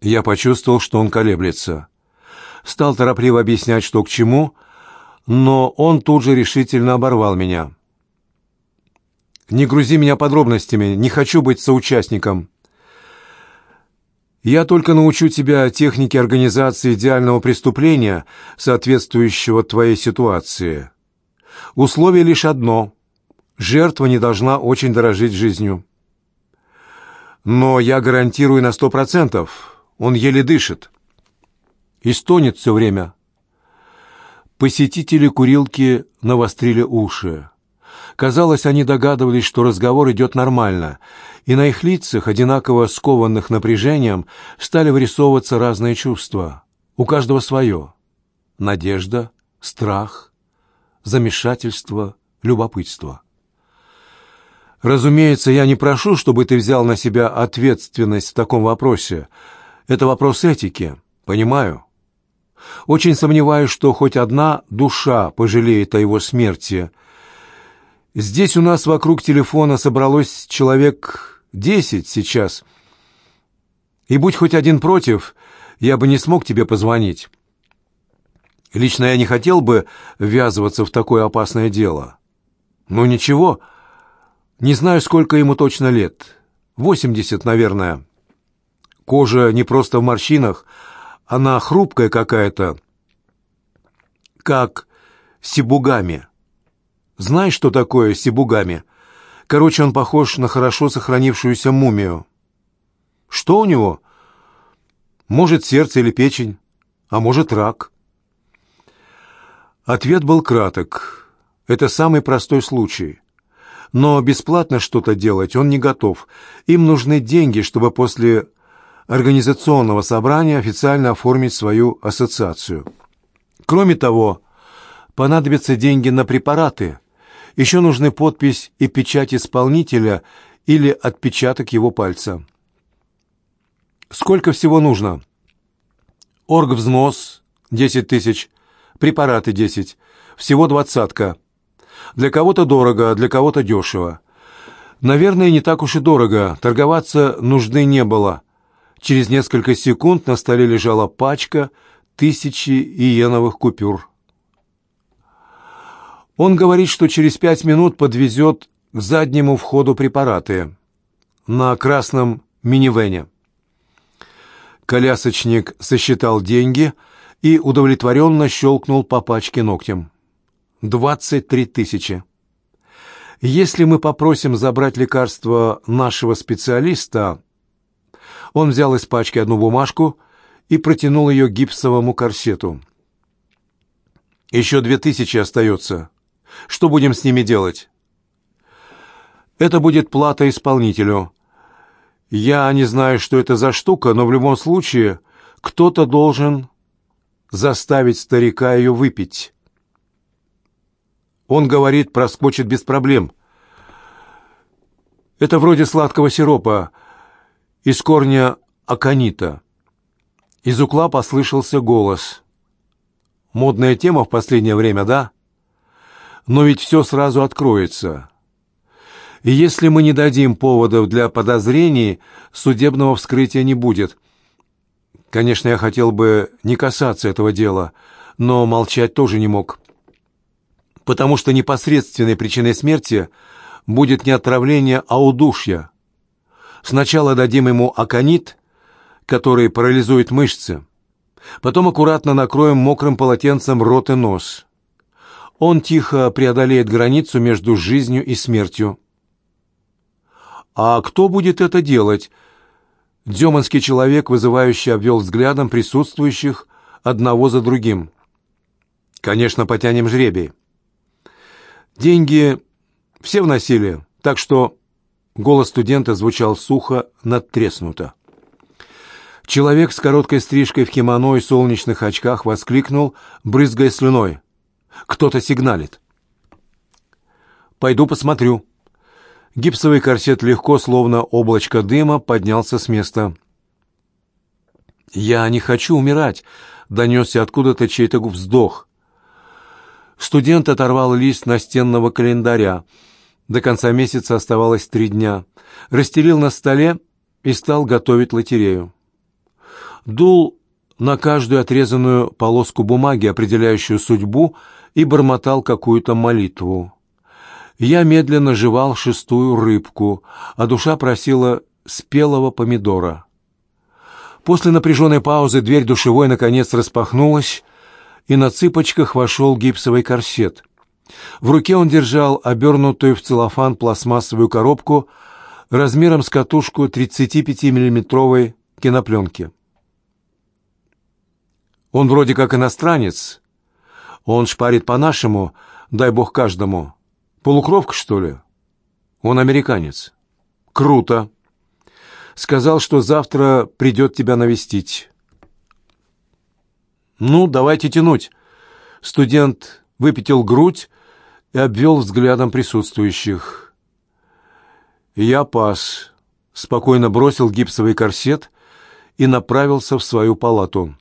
Я почувствовал, что он колеблется. Стал торопливо объяснять, что к чему, но он тут же решительно оборвал меня. «Не грузи меня подробностями, не хочу быть соучастником. Я только научу тебя технике организации идеального преступления, соответствующего твоей ситуации. Условие лишь одно — жертва не должна очень дорожить жизнью. Но я гарантирую на сто процентов, он еле дышит. И стонет все время. Посетители курилки навострили уши. Казалось, они догадывались, что разговор идет нормально, и на их лицах, одинаково скованных напряжением, стали вырисовываться разные чувства. У каждого свое. Надежда, страх, замешательство, любопытство. Разумеется, я не прошу, чтобы ты взял на себя ответственность в таком вопросе. Это вопрос этики, понимаю. Очень сомневаюсь, что хоть одна душа пожалеет о его смерти – Здесь у нас вокруг телефона собралось человек десять сейчас. И будь хоть один против, я бы не смог тебе позвонить. Лично я не хотел бы ввязываться в такое опасное дело. Но ничего, не знаю, сколько ему точно лет. Восемьдесят, наверное. Кожа не просто в морщинах, она хрупкая какая-то, как сибугами. Знаешь, что такое сибугами? Короче, он похож на хорошо сохранившуюся мумию. Что у него? Может, сердце или печень, а может, рак. Ответ был краток. Это самый простой случай. Но бесплатно что-то делать он не готов. Им нужны деньги, чтобы после организационного собрания официально оформить свою ассоциацию. Кроме того, понадобятся деньги на препараты – еще нужны подпись и печать исполнителя или отпечаток его пальца. Сколько всего нужно? Оргвзнос – 10 тысяч, препараты – 10, всего двадцатка. Для кого-то дорого, а для кого-то дешево. Наверное, не так уж и дорого, торговаться нужды не было. Через несколько секунд на столе лежала пачка тысячи иеновых купюр. Он говорит, что через пять минут подвезет к заднему входу препараты на красном минивене. Колясочник сосчитал деньги и удовлетворенно щелкнул по пачке ногтем. «Двадцать три тысячи. Если мы попросим забрать лекарство нашего специалиста...» Он взял из пачки одну бумажку и протянул ее гипсовому корсету. «Еще две тысячи остается. Что будем с ними делать? Это будет плата исполнителю. Я не знаю, что это за штука, но в любом случае кто-то должен заставить старика ее выпить. Он говорит, проскочит без проблем. Это вроде сладкого сиропа из корня аконита. Из угла послышался голос. Модная тема в последнее время, да? Но ведь все сразу откроется. И если мы не дадим поводов для подозрений, судебного вскрытия не будет. Конечно, я хотел бы не касаться этого дела, но молчать тоже не мог. Потому что непосредственной причиной смерти будет не отравление, а удушье. Сначала дадим ему аконит, который парализует мышцы. Потом аккуратно накроем мокрым полотенцем рот и нос он тихо преодолеет границу между жизнью и смертью. «А кто будет это делать?» Демонский человек, вызывающе обвел взглядом присутствующих одного за другим. «Конечно, потянем жребий. Деньги все вносили, так что...» Голос студента звучал сухо, надтреснуто. Человек с короткой стрижкой в кимоно и солнечных очках воскликнул, брызгая слюной. Кто-то сигналит. «Пойду посмотрю». Гипсовый корсет легко, словно облачко дыма, поднялся с места. «Я не хочу умирать», — донесся откуда-то чей-то вздох. Студент оторвал лист настенного календаря. До конца месяца оставалось три дня. Расстелил на столе и стал готовить лотерею. Дул на каждую отрезанную полоску бумаги, определяющую судьбу, и бормотал какую-то молитву. Я медленно жевал шестую рыбку, а душа просила спелого помидора. После напряженной паузы дверь душевой наконец распахнулась, и на цыпочках вошел гипсовый корсет. В руке он держал обернутую в целлофан пластмассовую коробку размером с катушку 35-миллиметровой кинопленки. Он вроде как иностранец. Он шпарит по-нашему, дай бог каждому. Полукровка, что ли? Он американец. Круто. Сказал, что завтра придет тебя навестить. Ну, давайте тянуть. Студент выпятил грудь и обвел взглядом присутствующих. Я пас. Спокойно бросил гипсовый корсет и направился в свою палату.